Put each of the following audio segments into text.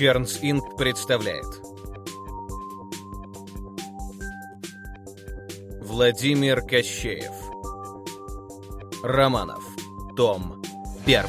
Чернс Инк представляет. Владимир Кощеев. Романов. Том 1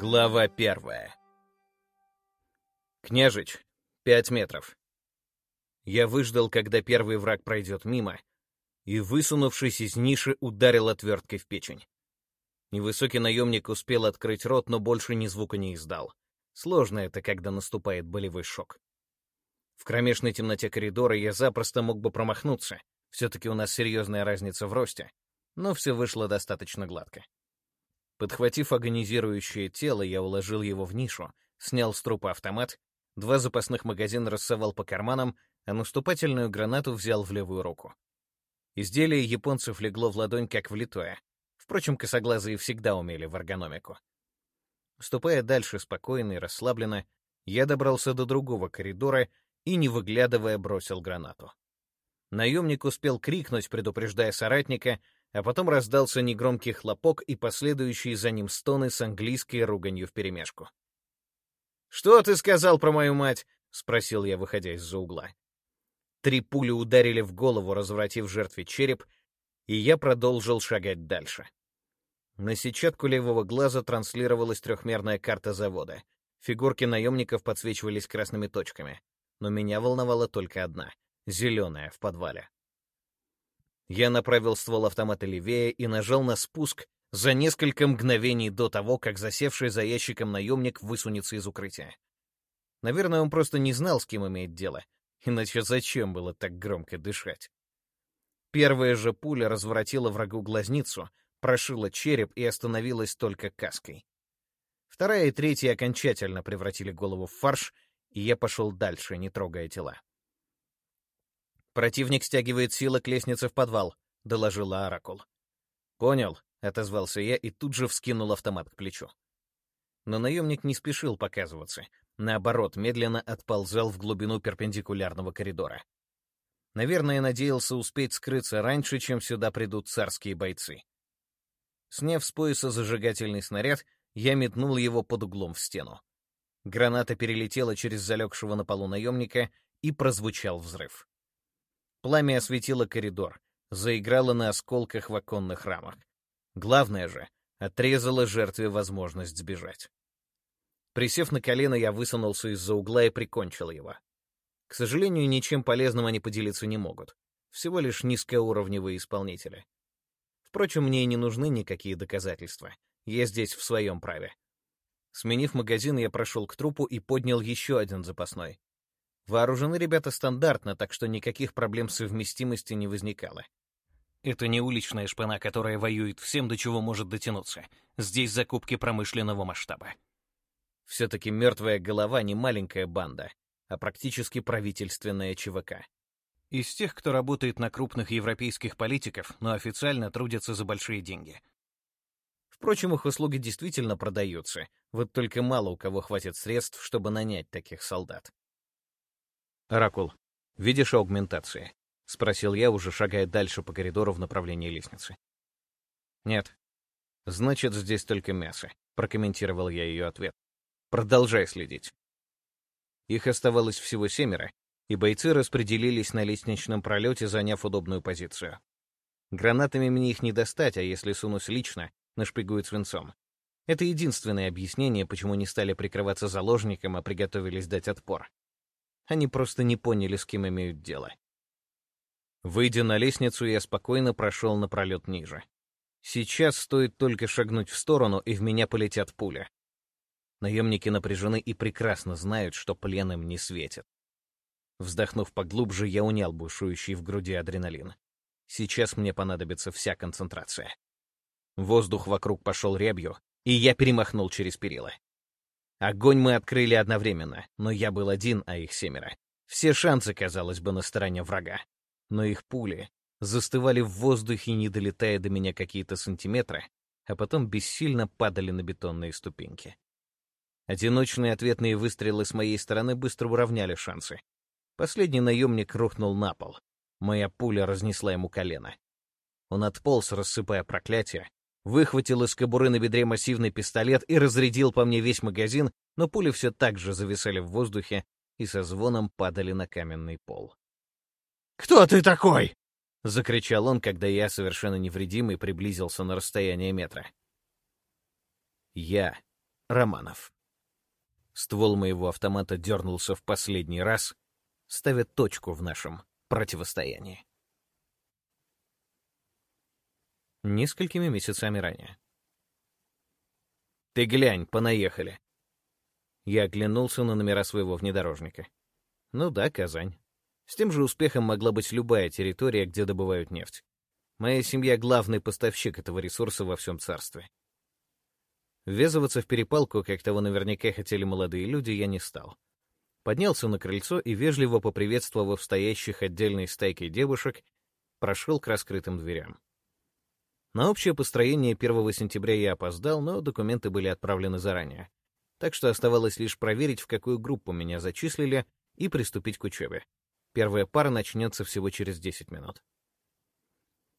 Глава первая «Княжич, пять метров». Я выждал, когда первый враг пройдет мимо, и, высунувшись из ниши, ударил отверткой в печень. Невысокий наемник успел открыть рот, но больше ни звука не издал. Сложно это, когда наступает болевой шок. В кромешной темноте коридора я запросто мог бы промахнуться, все-таки у нас серьезная разница в росте, но все вышло достаточно гладко. Подхватив агонизирующее тело, я уложил его в нишу, снял с трупа автомат, два запасных магазина рассовал по карманам, а наступательную гранату взял в левую руку. Изделие японцев легло в ладонь как влитое. Впрочем, косоглазые всегда умели в эргономику. Ступая дальше спокойно и расслабленно, я добрался до другого коридора и, не выглядывая, бросил гранату. Наемник успел крикнуть, предупреждая соратника, а потом раздался негромкий хлопок и последующие за ним стоны с английской руганью вперемешку. «Что ты сказал про мою мать?» — спросил я, выходя из-за угла. Три пули ударили в голову, развратив жертве череп, и я продолжил шагать дальше. На сетчатку левого глаза транслировалась трехмерная карта завода. Фигурки наемников подсвечивались красными точками. Но меня волновала только одна — зеленая в подвале. Я направил ствол автомата левее и нажал на спуск за несколько мгновений до того, как засевший за ящиком наемник высунется из укрытия. Наверное, он просто не знал, с кем имеет дело, иначе зачем было так громко дышать? Первая же пуля разворотила врагу глазницу, прошила череп и остановилась только каской. Вторая и третья окончательно превратили голову в фарш, и я пошел дальше, не трогая тела. «Противник стягивает силы к лестнице в подвал», — доложила Оракул. «Понял», — отозвался я и тут же вскинул автомат к плечу. Но наемник не спешил показываться. Наоборот, медленно отползал в глубину перпендикулярного коридора. Наверное, надеялся успеть скрыться раньше, чем сюда придут царские бойцы. Сняв с пояса зажигательный снаряд, я метнул его под углом в стену. Граната перелетела через залегшего на полу наемника, и прозвучал взрыв. Пламя осветило коридор, заиграло на осколках в оконных рамах. Главное же, отрезало жертве возможность сбежать. Присев на колено, я высунулся из-за угла и прикончил его. К сожалению, ничем полезным они поделиться не могут. Всего лишь низкоуровневые исполнители. Впрочем, мне и не нужны никакие доказательства. Я здесь в своем праве. Сменив магазин, я прошел к трупу и поднял еще один запасной. Вооружены ребята стандартно, так что никаких проблем совместимости не возникало. Это не уличная шпана, которая воюет всем, до чего может дотянуться. Здесь закупки промышленного масштаба. Все-таки мертвая голова не маленькая банда, а практически правительственная ЧВК. Из тех, кто работает на крупных европейских политиков, но официально трудятся за большие деньги. Впрочем, их услуги действительно продаются, вот только мало у кого хватит средств, чтобы нанять таких солдат. «Оракул, видишь аугментации?» — спросил я, уже шагая дальше по коридору в направлении лестницы. «Нет». «Значит, здесь только мясо», — прокомментировал я ее ответ. «Продолжай следить». Их оставалось всего семеро, и бойцы распределились на лестничном пролете, заняв удобную позицию. Гранатами мне их не достать, а если сунусь лично, нашпигуют свинцом. Это единственное объяснение, почему не стали прикрываться заложником, а приготовились дать отпор. Они просто не поняли, с кем имеют дело. Выйдя на лестницу, я спокойно прошел на пролет ниже. Сейчас стоит только шагнуть в сторону, и в меня полетят пули. Наемники напряжены и прекрасно знают, что плен им не светит. Вздохнув поглубже, я унял бушующий в груди адреналин. Сейчас мне понадобится вся концентрация. Воздух вокруг пошел рябью, и я перемахнул через перила. Огонь мы открыли одновременно, но я был один, а их семеро. Все шансы, казалось бы, на стороне врага. Но их пули застывали в воздухе, не долетая до меня какие-то сантиметры, а потом бессильно падали на бетонные ступеньки. Одиночные ответные выстрелы с моей стороны быстро уравняли шансы. Последний наемник рухнул на пол. Моя пуля разнесла ему колено. Он отполз, рассыпая проклятия, выхватил из кобуры на бедре массивный пистолет и разрядил по мне весь магазин, но пули все так же зависали в воздухе и со звоном падали на каменный пол. «Кто ты такой?» — закричал он, когда я, совершенно невредимый, приблизился на расстояние метра. «Я Романов». Ствол моего автомата дернулся в последний раз, ставя точку в нашем противостоянии. Несколькими месяцами ранее. «Ты глянь, понаехали!» Я оглянулся на номера своего внедорожника. Ну да, Казань. С тем же успехом могла быть любая территория, где добывают нефть. Моя семья — главный поставщик этого ресурса во всем царстве. Ввязываться в перепалку, как того наверняка хотели молодые люди, я не стал. Поднялся на крыльцо и, вежливо поприветствовав стоящих отдельной стайкой девушек, прошел к раскрытым дверям. На общее построение 1 сентября я опоздал, но документы были отправлены заранее. Так что оставалось лишь проверить, в какую группу меня зачислили, и приступить к учебе. Первая пара начнется всего через 10 минут.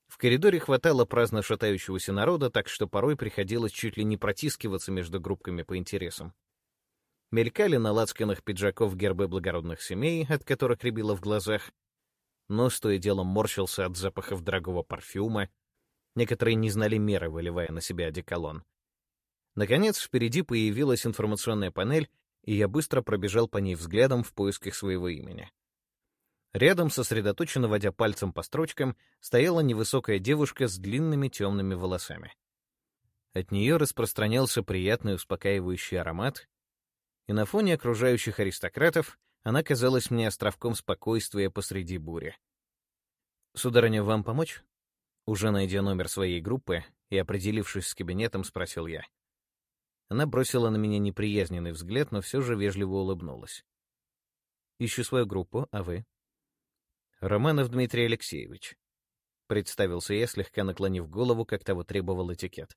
В коридоре хватало праздно шатающегося народа, так что порой приходилось чуть ли не протискиваться между группками по интересам. Мелькали на лацканах пиджаков гербы благородных семей, от которых рябило в глазах. Нос то и дело морщился от запахов дорогого парфюма. Некоторые не знали меры, выливая на себя одеколон. Наконец, впереди появилась информационная панель, и я быстро пробежал по ней взглядом в поисках своего имени. Рядом, сосредоточенно водя пальцем по строчкам, стояла невысокая девушка с длинными темными волосами. От нее распространялся приятный успокаивающий аромат, и на фоне окружающих аристократов она казалась мне островком спокойствия посреди бури. «Сударыня, вам помочь?» Уже найдя номер своей группы и определившись с кабинетом, спросил я. Она бросила на меня неприязненный взгляд, но все же вежливо улыбнулась. «Ищу свою группу, а вы?» «Романов Дмитрий Алексеевич», — представился я, слегка наклонив голову, как того требовал этикет.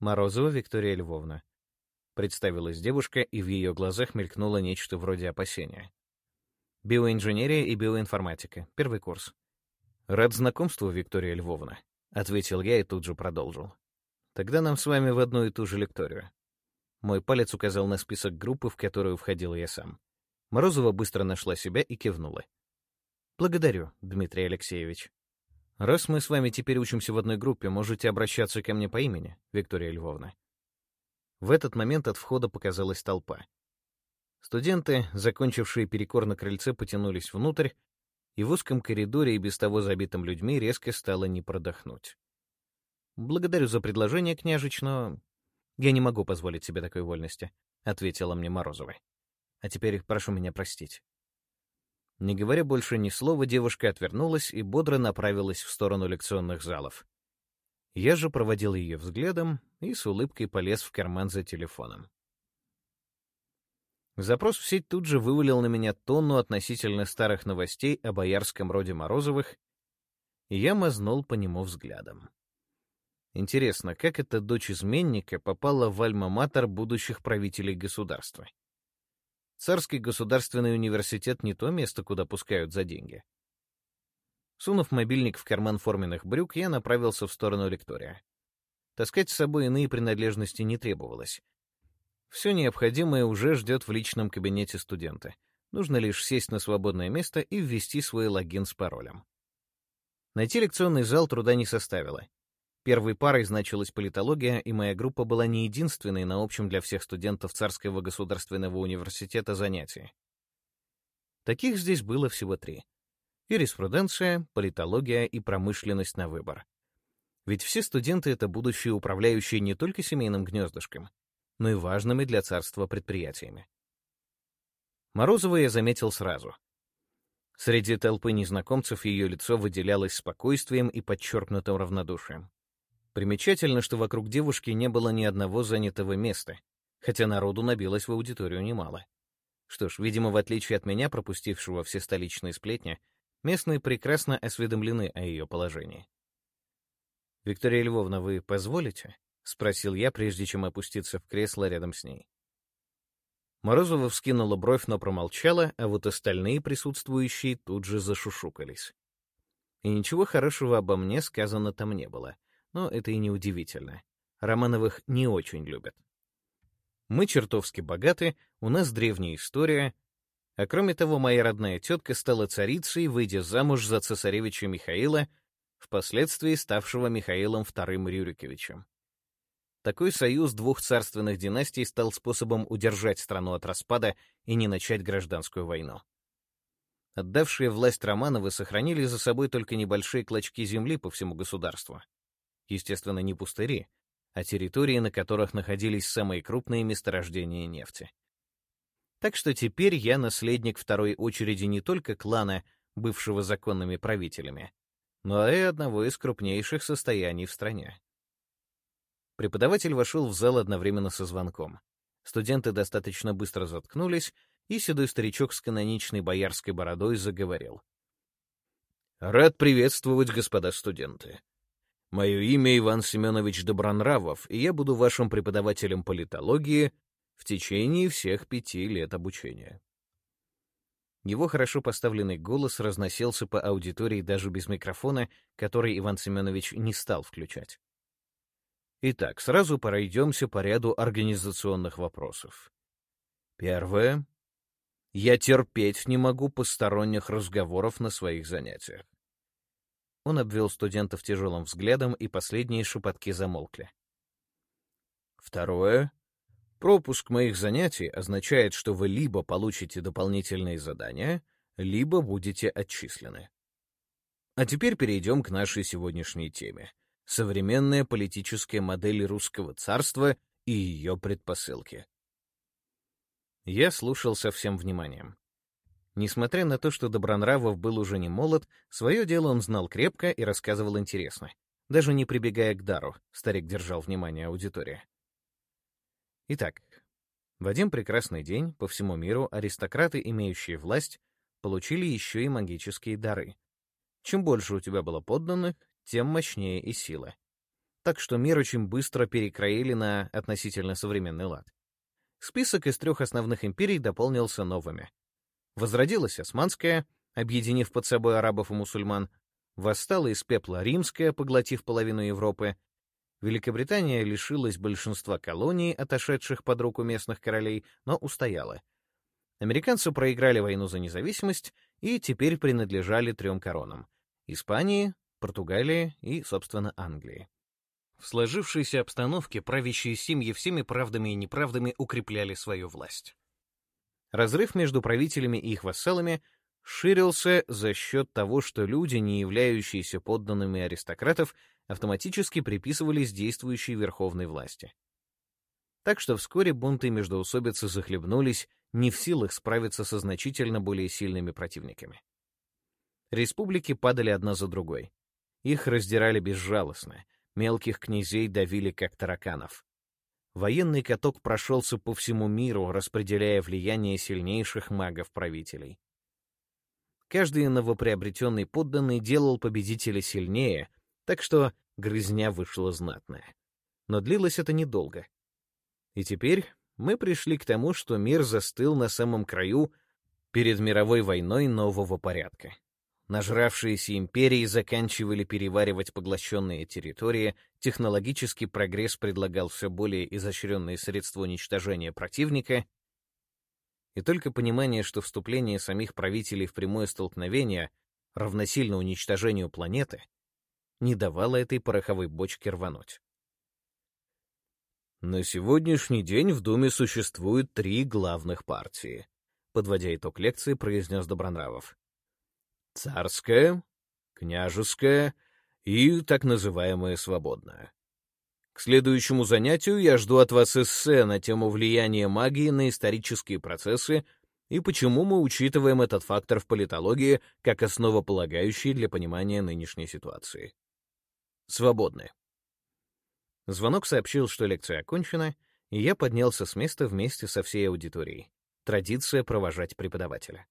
«Морозова Виктория Львовна», — представилась девушка, и в ее глазах мелькнуло нечто вроде опасения. «Биоинженерия и биоинформатика. Первый курс». «Рад знакомству, Виктория Львовна», — ответил я и тут же продолжил. «Тогда нам с вами в одну и ту же лекторию». Мой палец указал на список группы, в которую входил я сам. Морозова быстро нашла себя и кивнула. Благодарю, Дмитрий Алексеевич. Раз мы с вами теперь учимся в одной группе, можете обращаться ко мне по имени, Виктория Львовна. В этот момент от входа показалась толпа. Студенты, закончившие перекор на крыльце, потянулись внутрь, и в узком коридоре и без того забитым людьми резко стало не продохнуть. «Благодарю за предложение, княжич, но я не могу позволить себе такой вольности», — ответила мне Морозова. «А теперь прошу меня простить». Не говоря больше ни слова, девушка отвернулась и бодро направилась в сторону лекционных залов. Я же проводил ее взглядом и с улыбкой полез в карман за телефоном. Запрос в сеть тут же вывалил на меня тонну относительно старых новостей о боярском роде Морозовых, и я мазнул по нему взглядом. Интересно, как эта дочь изменника попала в альма-матер будущих правителей государства? Царский государственный университет не то место, куда пускают за деньги. Сунув мобильник в карман форменных брюк, я направился в сторону лектория. Таскать с собой иные принадлежности не требовалось. Все необходимое уже ждет в личном кабинете студента. Нужно лишь сесть на свободное место и ввести свой логин с паролем. Найти лекционный зал труда не составило. Первой парой значилась политология, и моя группа была не единственной на общем для всех студентов Царского государственного университета занятии. Таких здесь было всего три. Юриспруденция, политология и промышленность на выбор. Ведь все студенты — это будущие управляющие не только семейным гнездышком, но и важными для царства предприятиями. Морозова я заметил сразу. Среди толпы незнакомцев ее лицо выделялось спокойствием и подчеркнутым равнодушием. Примечательно, что вокруг девушки не было ни одного занятого места, хотя народу набилось в аудиторию немало. Что ж, видимо, в отличие от меня, пропустившего все столичные сплетни, местные прекрасно осведомлены о ее положении. «Виктория Львовна, вы позволите?» — спросил я, прежде чем опуститься в кресло рядом с ней. Морозова вскинула бровь, но промолчала, а вот остальные присутствующие тут же зашушукались. И ничего хорошего обо мне сказано там не было. Но это и не удивительно. Романовых не очень любят. Мы чертовски богаты, у нас древняя история, а кроме того, моя родная тетка стала царицей, выйдя замуж за цесаревича Михаила, впоследствии ставшего Михаилом II Рюриковичем. Такой союз двух царственных династий стал способом удержать страну от распада и не начать гражданскую войну. Отдавшие власть Романовы сохранили за собой только небольшие клочки земли по всему государству. Естественно, не пустыри, а территории, на которых находились самые крупные месторождения нефти. Так что теперь я наследник второй очереди не только клана, бывшего законными правителями, но и одного из крупнейших состояний в стране. Преподаватель вошел в зал одновременно со звонком. Студенты достаточно быстро заткнулись, и седой старичок с каноничной боярской бородой заговорил. «Рад приветствовать, господа студенты. Мое имя Иван Семенович Добронравов, и я буду вашим преподавателем политологии в течение всех пяти лет обучения. Его хорошо поставленный голос разносился по аудитории даже без микрофона, который Иван Семенович не стал включать. Итак, сразу пройдемся по ряду организационных вопросов. Первое. Я терпеть не могу посторонних разговоров на своих занятиях. Он обвел студентов тяжелым взглядом, и последние шепотки замолкли. Второе. Пропуск моих занятий означает, что вы либо получите дополнительные задания, либо будете отчислены. А теперь перейдем к нашей сегодняшней теме — современная политическая модель русского царства и ее предпосылки. Я слушал со всем вниманием. Несмотря на то, что Добронравов был уже не молод, свое дело он знал крепко и рассказывал интересно. Даже не прибегая к дару, старик держал внимание аудитории. Итак, в один прекрасный день по всему миру аристократы, имеющие власть, получили еще и магические дары. Чем больше у тебя было подданных, тем мощнее и сила. Так что мир очень быстро перекроили на относительно современный лад. Список из трех основных империй дополнился новыми. Возродилась Османская, объединив под собой арабов и мусульман, восстала из пепла Римская, поглотив половину Европы, Великобритания лишилась большинства колоний, отошедших под руку местных королей, но устояла. Американцы проиграли войну за независимость и теперь принадлежали трем коронам — Испании, Португалии и, собственно, Англии. В сложившейся обстановке правящие семьи всеми правдами и неправдами укрепляли свою власть. Разрыв между правителями и их вассалами ширился за счет того, что люди, не являющиеся подданными аристократов, автоматически приписывались действующей верховной власти. Так что вскоре бунты и междоусобицы захлебнулись, не в силах справиться со значительно более сильными противниками. Республики падали одна за другой. Их раздирали безжалостно, мелких князей давили как тараканов. Военный каток прошелся по всему миру, распределяя влияние сильнейших магов-правителей. Каждый новоприобретенный подданный делал победителя сильнее, так что грызня вышла знатная. Но длилось это недолго. И теперь мы пришли к тому, что мир застыл на самом краю перед мировой войной нового порядка. Нажравшиеся империи заканчивали переваривать поглощенные территории, технологический прогресс предлагал все более изощренные средства уничтожения противника, и только понимание, что вступление самих правителей в прямое столкновение равносильно уничтожению планеты, не давало этой пороховой бочке рвануть. На сегодняшний день в Думе существует три главных партии, подводя итог лекции, произнес Добронравов царская, княжеская и так называемая свободная. К следующему занятию я жду от вас эссе на тему влияния магии на исторические процессы и почему мы учитываем этот фактор в политологии как основополагающий для понимания нынешней ситуации. Свободны. Звонок сообщил, что лекция окончена, и я поднялся с места вместе со всей аудиторией. Традиция провожать преподавателя.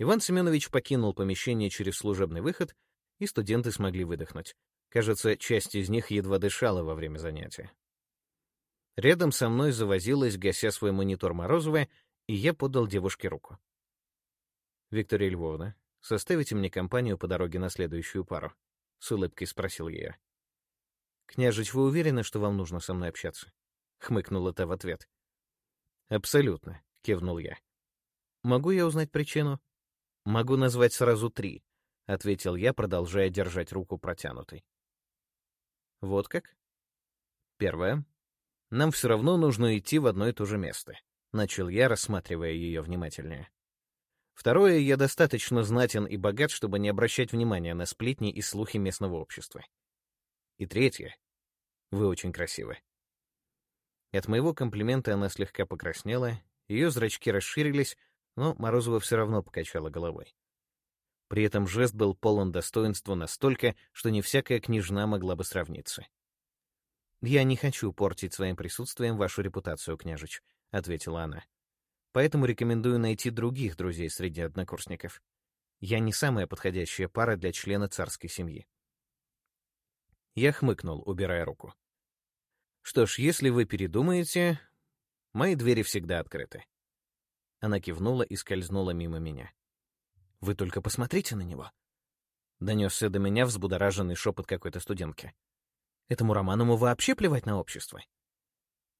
Иван Семенович покинул помещение через служебный выход, и студенты смогли выдохнуть. Кажется, часть из них едва дышала во время занятия. Рядом со мной завозилась, гася свой монитор Морозова, и я подал девушке руку. «Виктория Львовна, составите мне компанию по дороге на следующую пару?» — с улыбкой спросил я. «Княжич, вы уверены, что вам нужно со мной общаться?» — хмыкнула та в ответ. «Абсолютно», — кивнул я. «Могу я узнать причину?» «Могу назвать сразу три», — ответил я, продолжая держать руку протянутой. «Вот как?» «Первое. Нам все равно нужно идти в одно и то же место», — начал я, рассматривая ее внимательнее. Второе, я достаточно знатен и богат, чтобы не обращать внимания на сплетни и слухи местного общества. И третье, вы очень красивы. От моего комплимента она слегка покраснела, ее зрачки расширились, но Морозова все равно покачала головой. При этом жест был полон достоинства настолько, что не всякая княжна могла бы сравниться. «Я не хочу портить своим присутствием вашу репутацию, княжич», — ответила она. Поэтому рекомендую найти других друзей среди однокурсников. Я не самая подходящая пара для члена царской семьи. Я хмыкнул, убирая руку. Что ж, если вы передумаете, мои двери всегда открыты. Она кивнула и скользнула мимо меня. Вы только посмотрите на него. Донесся до меня взбудораженный шепот какой-то студентки. Этому Романому вообще плевать на общество.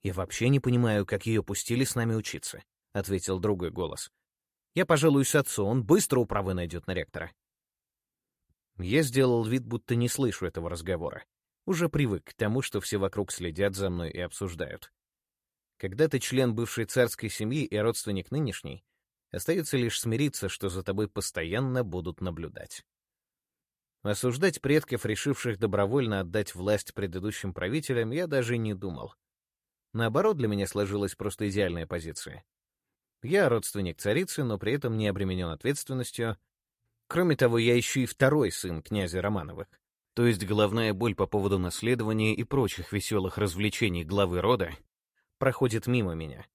Я вообще не понимаю, как ее пустили с нами учиться. — ответил другой голос. «Я пожалуюсь отцу, он быстро управы найдет на ректора». Я сделал вид, будто не слышу этого разговора. Уже привык к тому, что все вокруг следят за мной и обсуждают. Когда ты член бывшей царской семьи и родственник нынешней, остается лишь смириться, что за тобой постоянно будут наблюдать. Осуждать предков, решивших добровольно отдать власть предыдущим правителям, я даже не думал. Наоборот, для меня сложилась просто идеальная позиция. Я родственник царицы, но при этом не обременен ответственностью. Кроме того, я еще и второй сын князя Романовых. То есть головная боль по поводу наследования и прочих веселых развлечений главы рода проходит мимо меня.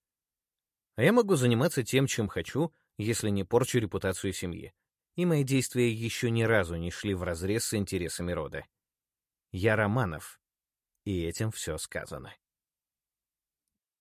А я могу заниматься тем, чем хочу, если не порчу репутацию семьи. И мои действия еще ни разу не шли вразрез с интересами рода. Я Романов, и этим все сказано.